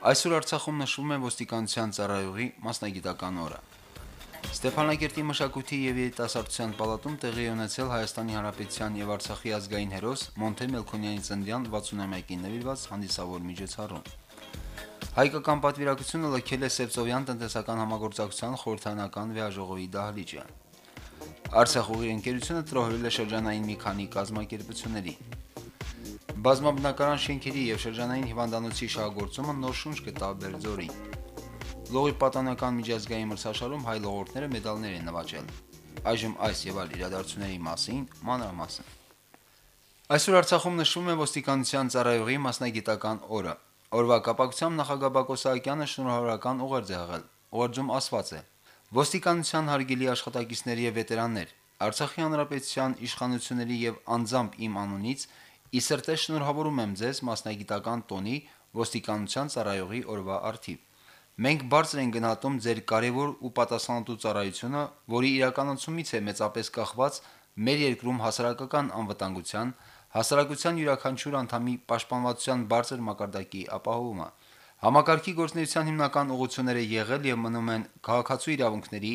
Այսօր Արցախում նշվում է ոստիկանության ծառայողի մասնագիտական օրը։ Ստեփանակերտի մշակույթի եւ երիտասարդության պալատում տեղի ունեցել Հայաստանի Հանրապետության եւ Արցախի ազգային հերոս Մոնթե Մելքոնյանի ծննդյան 61-ին նվիրված հանդիսավոր միջոցառում։ Հայկական պատվիրակությունը լքել է Սևծովյան տնտեսական համագործակցության խորհրդանական վեաժողովի դահլիճը։ Արցախ ուղի ընկերությունը տրոհվել է շրջանային մի քանի կազմակերպությունների։ Բազմաբնակարան շենքերի եւ շրջանային հիվանդանոցի շահագործումը նոր շունչ կտա Բերձորին։ Լողի պատանեկան միջազգային մրցաշարում հայ լողորդները մեդալներ են նվաճել։ Այժմ այս եւ այլ իրադարձությունների մասին մանրամասն։ Այսօր Արցախում նշվում է ոստիկանության ծառայողի մասնագիտական օրը։ Օրվա կապակցությամբ նախագահ Բակո Սահակյանը շնորհավորական ուղերձ է եղել։ Ուղերձում ասված է. Ոստիկանության հարգելի աշխատակիցների եւ վետերաններ, Արցախի հանրապետության իշխանությունների եւ անձամբ իմ անունից ի սրտե շնորհավորում եմ ձեզ մասնագիտական տոնի ոստիկանության ծառայողի օրվա արդիվ։ Մենք բարձր ենք գնահատում ձեր կարևոր ու պատասխանատու ծառայությունը, որի իրականացումից է մեծապես կախված մեր երկրում հասարակական անվտանգության, հասարակության յուրաքանչյուր անդամի պաշտպանվածության բարձր մակարդակի ապահովումը։ Համակարգի գործնեության հիմնական ուղղությունները եղել եւ մնում են քաղաքացու իրավունքների,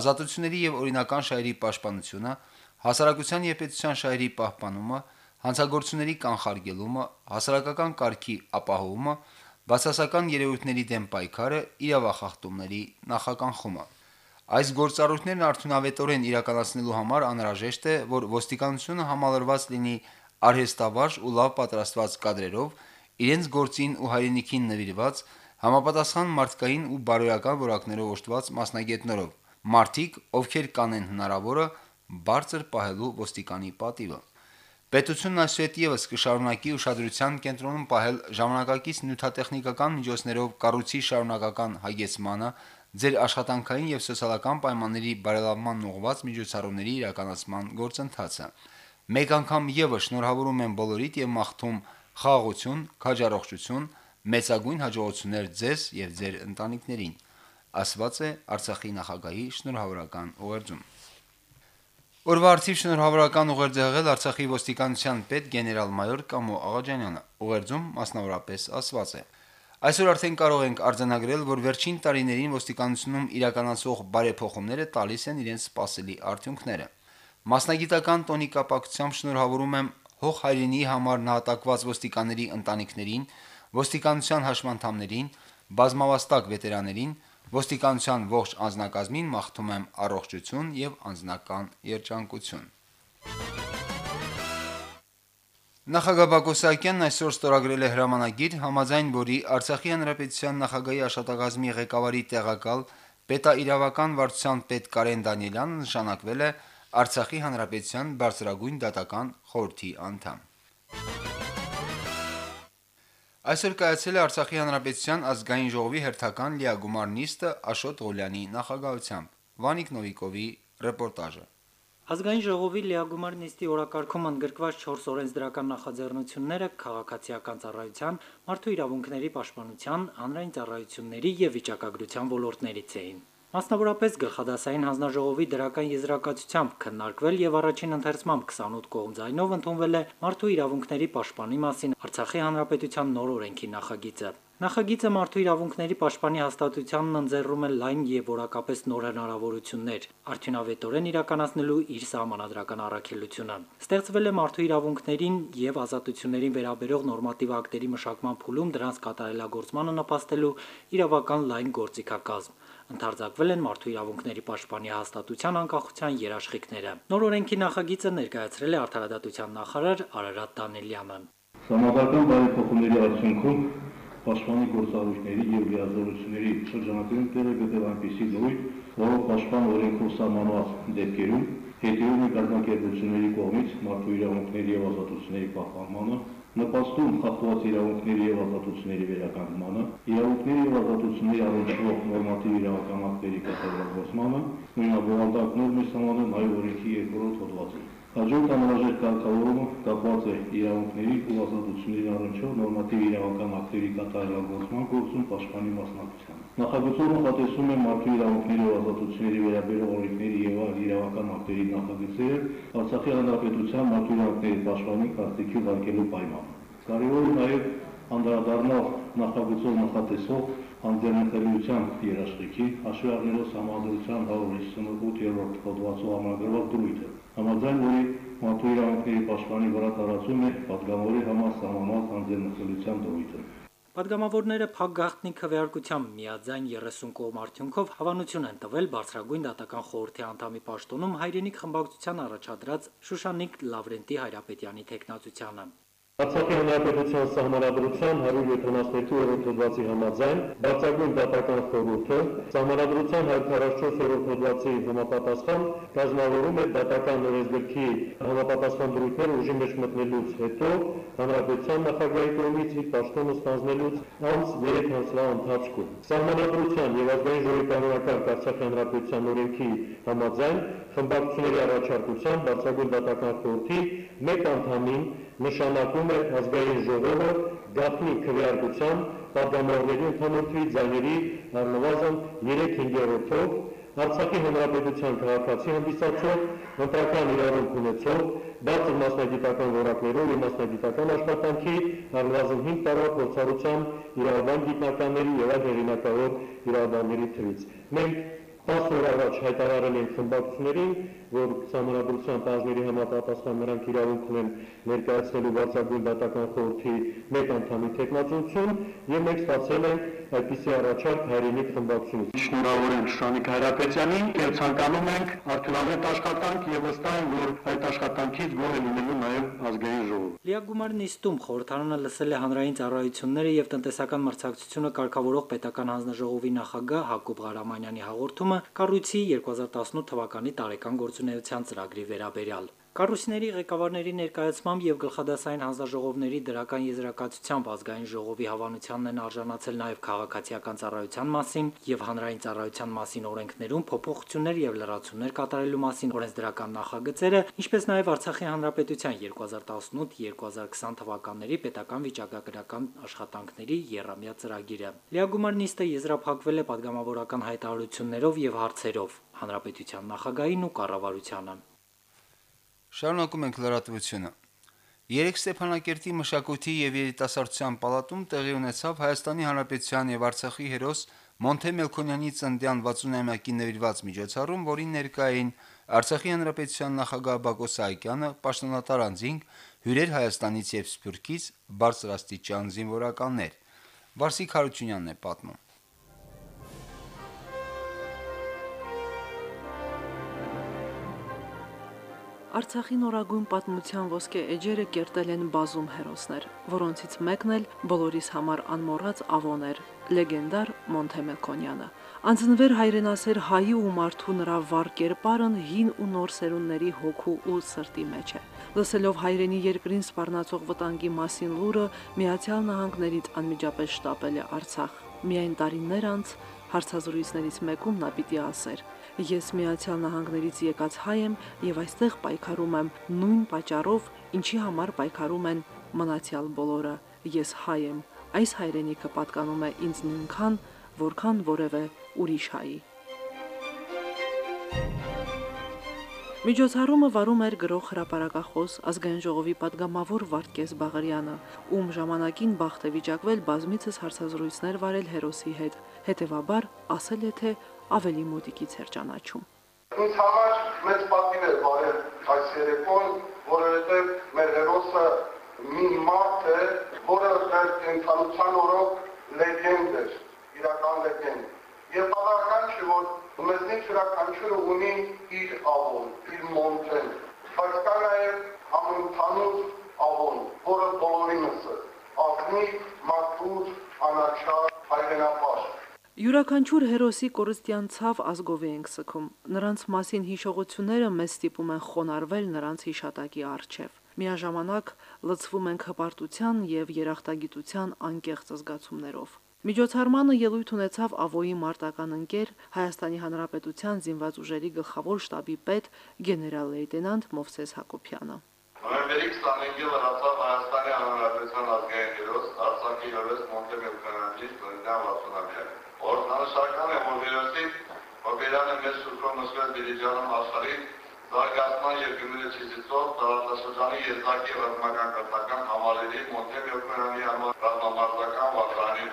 ազատությունների եւ օրինական շահերի պաշտպանությունը, հասարակության եւ պետության շահերի պահպանումը, հանցագործությունների կանխարգելումը, հասարակական կարգի ապահովումը, բացասական երևույթների դեմ պայքարը, իրավախախտումների նախականխումը։ Այս գործառույթներն արդյունավետորեն իրականացնելու համար անհրաժեշտ է, որ ոստիկանությունը համալրված լինի արհեստավարժ ու լավ պատրաստված կադրերով, իրենց գործին ու հայրենիքին նվիրված, համապատասխան մարդկային ու բարոյական որակներով օժտված մասնագետներով, մարդիկ, ովքեր կանեն հնարավորը բարձր պահելու ոստիկանի պատիվը։ Պետությունն այսուհետ եւս կշարունակի ուշադրության կենտրոնում պահել ժամանակակից նյութատեխնիկական միջոցներով կառույցի շարունակական հագեցմանը, ձեր աշխատանքային եւ սոցիալական պայմանների բարելավման ուղղված միջոցառումների իրականացման գործընթացը։ Մեկ անգամ եւս շնորհավորում եմ բոլորիդ եւ մաղթում խաղաղություն, քաջառողջություն, մեծագույն հաջողություններ ձեզ եւ ձեր ընտանիքներին, ասված է Արցախի նախագահի շնորհավորական ուղերձում։ Օրվա արդիվ շնորհավորական ուղերձ եղել Արցախի ոստիկանության պետ գեներալ-մայոր Կամո Աղաջանյանը։ Ուղերձում մասնավորապես ասված է. Այսօր արդեն կարող ենք արձանագրել, որ վերջին տարիներին ոստիկանությունում իրականացող բարեփոխումները տալիս են իրենց սպասելի արդյունքները։ Մասնագիտական տոնի կապակցությամբ շնորհավորում եմ հող հայրենի համար նահատակված ոստիկանների ընտանիքներին, ոստիկանության հաշմանդամներին, բազմավաստակ վետերաներին, ոստիկանության ողջ անձնակազմին մաղթում եմ առողջություն եւ անձնական երջանկություն։ Նախագահ Բակո Սահակյանն այսօր ստորագրել է հրամանագիր, համաձայն որի Արցախի հանրապետության նախագահի աշտագազմի ղեկավարի տեղակալ պետաիրավական վարչության պետ Կարեն Դանիելյանը նշանակվել է Արցախի հանրապետության բարձրագույն դատական խորհրդի անդամ։ Այսօր կայացել է Արցախի հանրապետության ազգային ժողովի հերթական լիագումար նիստը Աշոտ Ղուլյանի նախագահությամբ։ Վանիկ Նովիկովի ռեպորտաժը։ Ազգային ժողովի լիագումար նիստի օրակարգում ընդգրկված 4 օրենսդրական նախաձեռնությունները քաղաքացիական ծառայության, մարդու իրավունքների պաշտպանության, հանրային ծառայությունների եւ վիճակագրության ոլորտներից էին։ Մասնավորապես գլխադասային հանձնաժողովի դրական եզրակացությամբ քննարկվել եւ առաջին ընթերցմամբ 28 կողմ ձայնով ընդունվել է մարդու իրավունքների պաշտպանի մասին Արցախի հանրապետության նոր օրենքի նախագիծը։ Նախագիծը մարդու իրավունքների պաշտպանի հաստատությանն ընձեռում է լայն եւ որակապես նոր հնարավորություններ, արդյունավետորեն իրականացնելու իր սահմանադրական առաքելությունը։ Ստեղծվել է մարդու իրավունքներին եւ ազատություններին վերաբերող նորմատիվ ակտերի մշակման փուլում դրանց կատարելագործմանը նպաստելու իրավական լայն գործիքակազմ ընդարձակվել են մարդու իրավունքների պաշտպանի հաստատության անկախության երաշխիքները։ Նոր օրենքի նախագիծը ներկայացրել է Արդարադատության նախարար Արարատ Դանելյանը։ Համապատասխան բարեփոխումների արդյունքում պաշտպանի գործառույթների եւ լիազորությունների շրջանակում տեղը գտել այնպիսի նույն, որը պաշտպան օրենքով սահմանված դեպքերում հետևում է կազմակերպությունների կողմից մարդու իրավունքների եւ ազատությունների պահպանմանը, նպաստում խախտված իրավունքների եւ ազատությունների վերականգնմանը, իրավունքների եւ ազատությունների առնչվող նորմատիվ իրավական ակտերի կատարելագործմանը, նույնաբովանդակ նորմի սահմանը նաեւ օրենքի երկրորդ հոդվածում։ Հաջորդ անհրաժեշտ կարգավորումը կապված է իրավունքների ու ազատությունների առնչվող նորմատիվ իրավական ակտերի կատարելագործման գործում պաշտպանի մասնակցությանը։ Նախագծումը հատեսում է մարդու իրավունքների ու ազատությունների վերաբերող օրենքների եւ այլ իրավական ակտերի նախագծերը Արցախի հանրապետության մարդու իրավունքների պաշտպանի կարծիքի ուղարկելու պայմանը։ Կարևոր է նաեւ անդրադառնալ նախագծով նախատեսող անձեռնխելիության երաշխիքի հաշվի առնելով համադրության 158-րդ հոդվածով համագրված դրույթը Համաձայն որի մարդու իրավունքների պաշտպանի վրա տարածում է պատգամավորի համար սահմանված անձնասիրության դրույթը։ Պատգամավորները փակ գաղտնի քվեարկությամբ միաձայն 30 կողմ արդյունքով հավանություն են տվել բարձրագույն դատական խորհրդի անդամի պաշտոնում հայրենիք խմբակցության առաջադրած Շուշանիկ Լավրենտի Հայրապետյանի թեկնածությանը։ Արցախի հանրապետության սահմանադրության 172-րդ հոդվածի համաձայն բարձրագույն դատական խորհուրդը սահմանադրության 144-րդ հոդվածի համապատասխան կազմավորում է դատական օրենսգրքի համապատասխան դրույթները ուժի մեջ մտնելուց հետո հանրապետության նախագահի կողմից իր պաշտոնը ստանձնելուց անց 3 ամսվա ընթացքում։ Սահմանադրության եւ ազգային ժողովի կանոնական Արցախի հանրապետության օրենքի համաձայն խմբակցությունների առաջարկության բարձրագույն դատական խորհրդի մեկ անդամին նշանակում է ազգային ժողովը գաղտնի քվեարկության պատգամավորների ընդհանրթվի ձայների առնվազն 3/5-ով Արցախի հանրապետության քաղաքացի հանդիսացող, ընտրական իրավունք ունեցող, բարձր մասնագիտական որակներով եւ մասնագիտական աշխատանքի առնվազն 5 տարվա փորձառության իրավաբան գիտնականների եւ այլ հեղինակավոր իրավաբանների թվից։ Մենք 10 օր առաջ հայտարարել ենք խմբակցություններին, որ համանadrության բաժների համապատասխան նրանք իրավունք ունեն ներկայացնելու վարչագույն դատական խորհրդի մեկ անդամի տեխնացություն եւ մենք ստացել ենք այդպիսի առաջարկ հայրենիք խմբակցությունից։ Շնորհավոր ենք Շանիկ Հայրապետյանին եւ ցանկանում ենք արդյունավետ աշխատանք եւ վստահ եմ, որ այդ աշխատանքից գոհ է լինելու նաեւ ազգային ժողովը։ Լիագումար նիստում խորհրդարանը լսել է հանրային ծառայությունները եւ տնտեսական մրցակցությունը կարգավորող պետական հանձնաժողովի նախագահ Հակոբ Ղարամանյանի հաղորդումը կառույցի 2018 թվականի տարեկան գործունեության ծրագրի վերաբերյալ։ Կառույցների ղեկավարների ներկայացմամբ եւ գլխադասային հանձնաժողովների դրական եզրակացությամբ ազգային ժողովի հավանությանն են արժանացել նաեւ քաղաքացիական ծառայության մասին եւ հանրային ծառայության մասին օրենքներում փոփոխություններ եւ լրացումներ կատարելու մասին օրենսդրական նախագծերը, ինչպես նաեւ Արցախի հանրապետության 2018-2020 թվականների պետական վիճակագրական աշխատանքների երամյա ծրագիրը։ Լիա Գումարնիստը եզրափակվել է падգամավորական հայտարարություններով եւ հարցերով հանրապետության նախագահին ու կառավարությանը։ Շարունակում ենք լրատվությունը։ Երեք Ստեփանակերտի մշակույթի եւ երիտասարդության պալատում տեղի ունեցավ Հայաստանի Հանրապետության եւ Արցախի հերոս Մոնթե Մելքոնյանի ծննդյան 60-ամյակի նվիրված միջոցառում, որին ներկա էին Արցախի Հանրապետության նախագահ Բակո Սահակյանը, պաշտոնատար անձինք, հյուրեր Հայաստանից եւ Սփյուռքից, բարձրաստիճան զինվորականներ։ Վարսիկ Հարությունյանն է պատմում։ Արցախի նորագույն պատմության ոսկե էջերը կերտել են բազում հերոսներ, որոնցից մեկն էլ բոլորիս համար անմոռաց ավոն էր՝ լեգենդար Մոնթե Մելքոնյանը։ Անձնվեր հայրենասեր հայի ու մարդու նրա վառ կերպարն հին ու նոր սերունդների հոգու ու սրտի մեջ է։ Լսելով հայրենի երկրին սպառնացող վտանգի մասին լուրը, Միացյալ Նահանգներից անմիջապես շտապել է Արցախ։ Միայն տարիներ անց հարցազրույցներից մեկում նա պիտի ասեր. Ես Միացյալ Նահանգներից եկած հայ եմ եւ այստեղ պայքարում եմ նույն պատճառով, ինչի համար պայքարում են մնացյալ բոլորը։ Ես հայ եմ։ Այս հայրենիքը պատկանում է ինձ նույնքան, որքան որևէ ուրիշ հայի։ Միջոցառումը վարում էր գրող հրապարակախոս ազգային ժողովի падգամավոր Վարդգես Բաղարյանը, ում ժամանակին բախտ է վիճակվել բազմիցս հարցազրույցներ վարել հերոսի հետ։ Հետևաբար ասել է, թե ավելի մոտիկից էր ճանաչում։ Ինձ համար մեծ պատիվ է բարել այս երեկոն, որովհետև մեր հերոսը մի մարդ է, որը մեր ընտանության օրոք լեգենդ էր, իրական լեգենդ։ Եվ բավական չէ, որ մեզնից յուրաքանչյուրը ունի իր ավոն, իր մոնտեն, բայց կա նաև համընդհանուր ավոն, որը բոլորինս է, ազնիվ, մաքուր, անաչար, հայրենապաշտ։ Յուրաքանչյուր հերոսի կորստյան ցավ ազգով ենք սքում։ Նրանց մասին հիշողությունները մեզ ստիպում են խոնարհվել նրանց հիշատակի առջև։ Միաժամանակ լցվում ենք հպարտության եւ երախտագիտության անկեղծ զգացումներով։ Միջոցառմանը ելույթ ունեցավ Ավոյի մարտական ընկեր Հայաստանի Հանրապետության զինված ուժերի գլխավոր շտաբի պետ գեներալ-լեյտենանտ Մովսես Հակոբյանը։ Նոյեմբերի 25-ին լրացավ Հայաստանի Հանրապետության ազգային հերոս Արցախի հերոս Մոնտեմել Քանանջի ծննդյան 60-ամյակը։ Օրհնանշական է, որ վերոցին Օպերանը մեծ շուկրոն նշվել Դիլիջանում աշխարհի զարգացման եւ գումարի չիզիցով տարածաշրջանի երկակի ռազմական կրթական համալիրի Մոնտեմել Քանանի համար ռազմամարտական վարժանի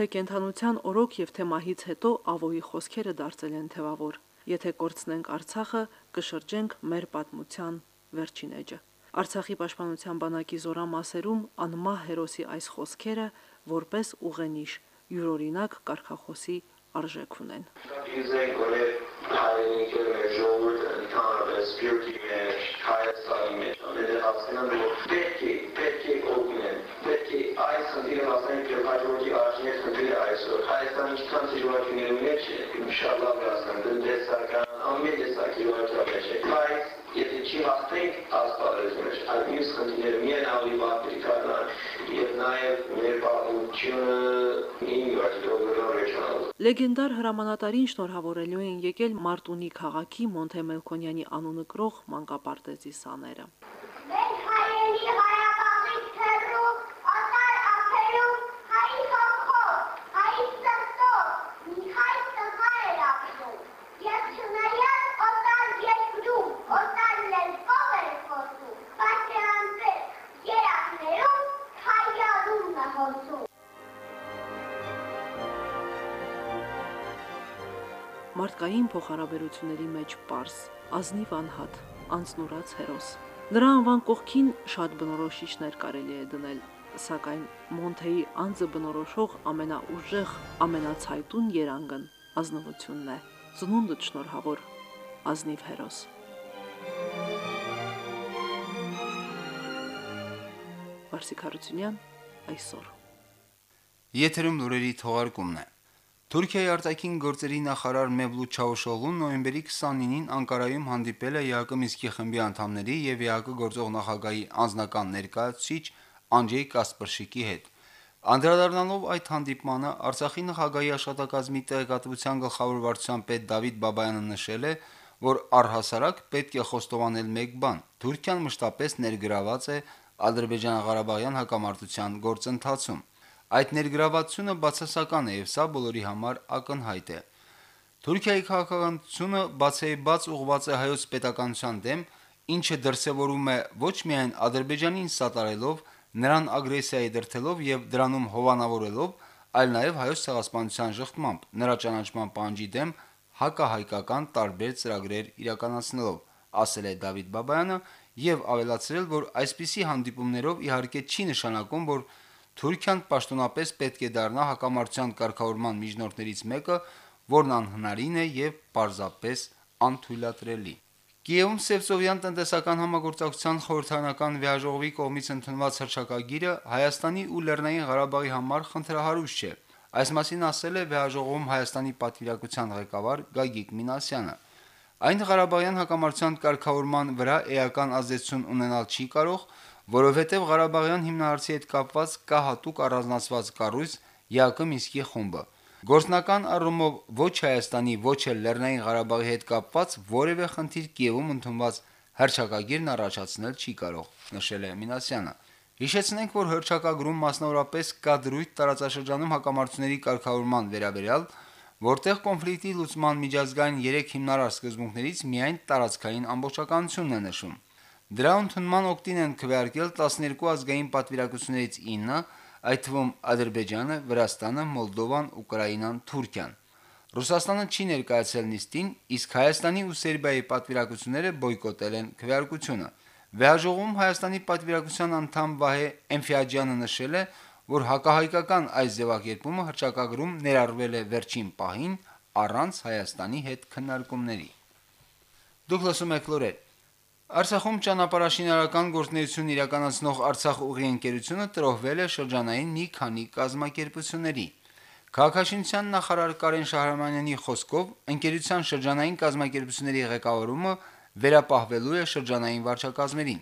Թե կենթանության օրոք եւ թե մահից հետո ավոյի խոսքերը դարձել են թևավոր։ Եթե կորցնենք Արցախը, կշրջենք մեր պատմության վերջին էջը։ Արցախի պաշտպանության բանակի զորամասերում անմահ հերոսի այս խոսքերը որպես ուղենիշ յուրօրինակ կարգախոսի արժեք ունեն։ Հայաստանի մեջ, պետք է, պետք է օգնել, է խնդիրը հասնենք եւ հաջորդի առաջին խնդիրը այսօր։ Հայաստանը ինչքան սիրողությունների մեջ է, շատ լավ հասկան, տնտեսական, ամեն տեսակի մեջ է։ Բայց եթե չի հաղթենք աստվածի մեջ, այդ մյուս խնդիրները միայն ավելի վատ կդառնան եւ նաեւ մեր պատմությունը ինգարդողը ռեժանալ Լեգենդար հրամանատարին շնորհավորելու են եկել Մարտունի քաղաքի Մոնթե Մելքոնյանի անունը կրող մանկապարտեզի սաները։ Մարդկային փոխհարաբերությունների մեջ པարս, ազնիվ անհատ, անցնուրած հերոս։ Նրա անվան կողքին շատ բնորոշիչներ կարելի է դնել, սակայն Մոնթեի անձը բնորոշող ամենաուժեղ, ամենացայտուն երանգն ազնվությունն է։ Ծնունդը շնորհավոր ազնիվ հերոս։ Վարսիկ Հարությունյան այսօր Եթերում լուրերի թողարկումն է։ Թուրքիայի արտաքին գործերի նախարար Մևլութ Չավուշօղլուն նոյեմբերի 29-ին Անկարայում հանդիպել է ԵԱԿ Միսկի խմբի անդամների եւ ԵԱԿ գործող նախագահի անձնական ներկայացուցիչ Անջեյ Կասպրշիկի հետ։ Անդրադառնալով այդ հանդիպմանը Արցախի նախագահի աշխատակազմի տեղեկատվության գլխավոր վարչության պետ Դավիթ Բաբայանը նշել է, որ առհասարակ պետք է խոստովանել մեկ բան. Թուրքիան մշտապես ներգրաված է Ադրբեջան-Ղարաբաղյան հակամարտության գործընթացում։ Այդ ներգրավվածությունը բացասական է եւ սա բոլորի համար ակնհայտ է։ Թուրքիայի քաղաքականությունը բացեբաց ուղղված է հայոց պետականության դեմ, ինչը դրսևորում է ոչ միայն Ադրբեջանին սատարելով, նրան ագրեսիայի դրթելով եւ դրանում հովանավորելով, այլ նաեւ հայոց ցեղասպանության շղթմամբ, նրա ճանաչման պանջի դեմ հակահայկական տարբեր ծրագրեր իրականացնելով, ասել է Դավիթ Բաբայանը եւ ավելացրել, որ այսպիսի հանդիպումներով իհարկե չի նշանակում, որ Թուրքիան պաշտոնապես պետք է դառնա հակամարտության կարգավորման միջնորդներից մեկը, որն անհնարին է եւ պարզապես անթույլատրելի։ Կիևում Սևծովյան տնտեսական համագործակցության խորհրդանական վիայժողովի կողմից ընդունված հրճակագիրը Հայաստանի ու Լեռնային Ղարաբաղի համար խնդրահարույց չէ։ Այս մասին ասել է վիայժողովում Հայաստանի պատվիրակության ղեկավար Գագիկ Մինասյանը։ Այն Ղարաբաղյան հակամարտության կարգավորման վրա էական ազդեցություն ունենալ չի կարող, որովհետև Ղարաբաղյան հիմնարարցի հետ կապված կա հատուկ առանձնացված կառույց ԵԱԿ Միսկի խումբը։ Գործնական առումով ոչ Հայաստանի, ոչ էլ Լեռնային Ղարաբաղի հետ կապված որևէ խնդիր Կիևում ընդունված հրճակագիրն առաջացնել չի կարող, նշել է Մինասյանը։ Հիշեցնենք, որ հրճակագրում մասնավորապես կա դրույթ տարածաշրջանում հակամարտությունների կարգավորման վերաբերյալ, որտեղ կոնֆլիկտի լուծման միջազգային 3 հիմնարար սկզբունքներից միայն տարածքային ամբողջականությունն է նշում։ Դրա ընդունման օկտին են քվեարկել 12 ազգային պատվիրակություններից 9, այդ թվում Ադրբեջանը, Վրաստանը, Մոլդովան, Ուկրաինան, Թուրքիան։ Ռուսաստանը չի ներկայացել նիստին, իսկ Հայաստանի ու Սերբիայի պատվիրակությունները բոյկոտել են քվեարկությունը։ Վեհաժողովում Հայաստանի պատվիրակության անդամ Վահե Էմֆիաջյանը նշել է, որ հակահայկական այս ձևակերպումը հրճակագրում ներառվել է վերջին պահին առանց Հայաստանի հետ քննարկումների։ Դուք լսում եք լուրեր։ Արցախում ճանապարհաշինարական գործունեություն իրականացնող Արցախ ուղի ընկերությունը տրոհվել է շրջանային մի քանի կազմակերպությունների։ Քաղաքաշինության նախարար Կարեն Շահրամանյանի խոսքով ընկերության շրջանային կազմակերպությունների ղեկավարումը վերապահվելու է շրջանային վարչակազմերին։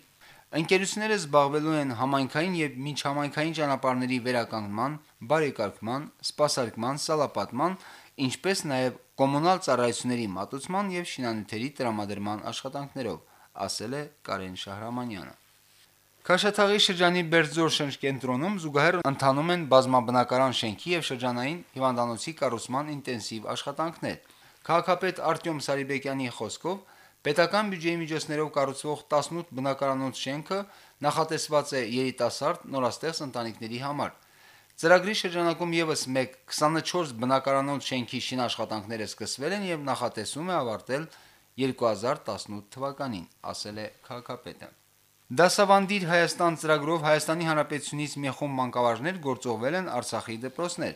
Ընկերությունները զբաղվելու են համայնքային եւ միջհամայնքային ճանապարհների վերականգնման, բարեկարգման, սպասարկման, սալապատման, ինչպես նաեւ կոմունալ ծառայությունների մատուցման եւ շինանյութերի տրամադրման աշխատանքներով, ասել է Կարեն Շահրամանյանը։ Քաշաթաղի շրջանի Բերձոր շրջկենտրոնում զուգահեռ ընթանում են բազմաբնակարան շենքի եւ շրջանային հիվանդանոցի կառուցման ինտենսիվ աշխատանքներ։ Քաղաքապետ Արտյոմ Սարիբեկյանի խոսքով պետական բյուջեի միջոցներով կառուցվող 18 բնակարանոց շենքը նախատեսված է երիտասարդ նորաստեղծ ընտանիքների համար։ Ծրագրի շրջանակում եւս 1 24 բնակարանոց շենքի շինաշխատանքները սկսվել են եւ նախատեսում է ավարտել 2018 թվականին, ասել է քաղաքապետը։ Դասավանդիր Հայաստան ծրագրով Հայաստանի Հանրապետությունից մի խումբ մանկավարժներ գործողվել են Արցախի դպրոցներ։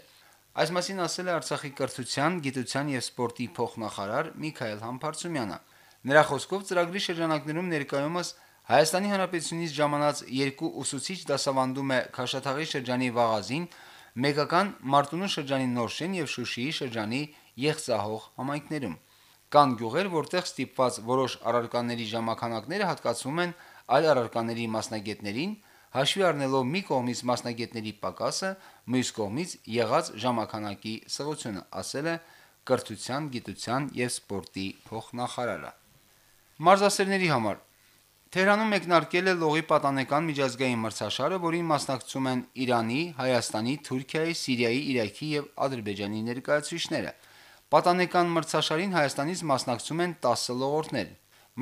Այս մասին ասել է Արցախի կրթության, գիտության եւ սպորտի փոխնախարար Միքայել Համբարձումյանը։ Նրա խոսքով ծրագրի շրջանակներում ներկայումս Հայաստանի Հանրապետությունից ժամանած երկու ուսուցիչ դասավանդում է Քաշաթաղի շրջանի Վաղազին, Մեգական Մարտունու շրջանի Նորշեն եւ Շուշիի շրջանի Եղծահող համայնքներում։ Կան գյուղեր, որտեղ ստիպված որոշ առարկաների ժամանակները հատկացվում են այլ առարկաների մասնագետներին, հաշվի առնելով մի կողմից մասնագետների պակասը, մյուս կողմից եղած ժամանականակի սղությունը, ասել է կրթության, գիտության եւ սպորտի փոխնախարարը։ Մարզասերների համար. Թեհրանում մեկնարկել է լողի պատանեկան միջազգային մրցաշարը, որին մասնակցում են Իրանի, Հայաստանի, Թուրքիայի, Սիրիայի, Իրաքի եւ Ադրբեջանի ներկայացուցիչները։ Պատանեկան մրցաշարին Հայաստանից մասնակցում են 10 լողորդներ։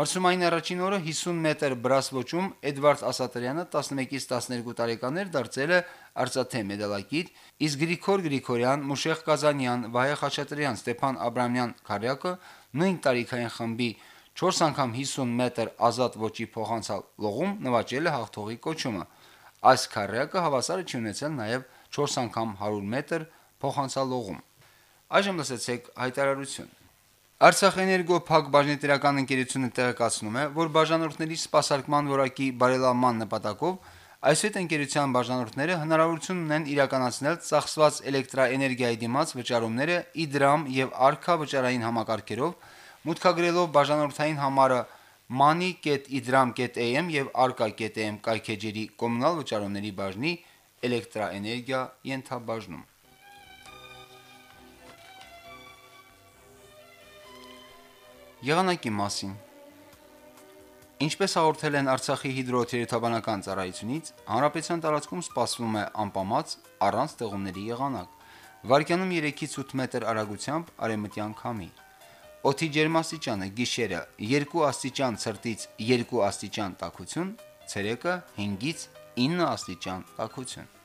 Մրցումային առաջին օրը 50 մետր բրաս ոճում Էդվարդ Ասատրյանը 11-ից 12 տարեկաններ դարձել է արծաթե մեդալակիր, իսկ Գրիգոր Գրիգորյան, Մուշեղ Կազանյան, Վահե Խաչատրյան, Ստեփան Աբրամյան քարյակը նույն տարիքային խմբի 4 անգամ 50 մետր ազատ ոճի փոխանցալ լողում նվաճել է հաղթողի կոչումը։ Այս քարյակը հավասար է ունեցել նաև 4 անգամ 100 մետր փոխանցալ լողում։ Այժմ լսեցեք հայտարարություն։ Արցախեներգո փակ բաժնետիրական ընկերությունը տեղեկացնում է, որ բաժանորդների սպասարկման որակի բարելավման նպատակով այսօր ընկերության բաժանորդները հնարավորություն ունեն իրականացնել ծախսված էլեկտրաէներգիայի դիմաց վճարումները իդրամ եւ արքա վճարային համակարգերով, մուտքագրելով բաժանորդային համարը money.idram.am եւ arka.am կայքեջերի կոմունալ վճարումների բաժնի էլեկտրաէներգիա ենթաբաժնում Եղանակի մասին. Ինչպես հաղորդել են Արցախի հիդրոթերապևտաբանական ծառայությունից, հանրապետության տարածքում սպասվում է անպամած առանց ձեղումների եղանակ։ Վարկյանում 3-ից 8 մետր արագությամբ արևմտյան քամի։ Օդի ջերմաստիճանը՝ գիշերը 2 աստիճան ցրտից 2 աստիճան տաքություն, ցերեկը 5-ից 9 աստիճան տաքություն։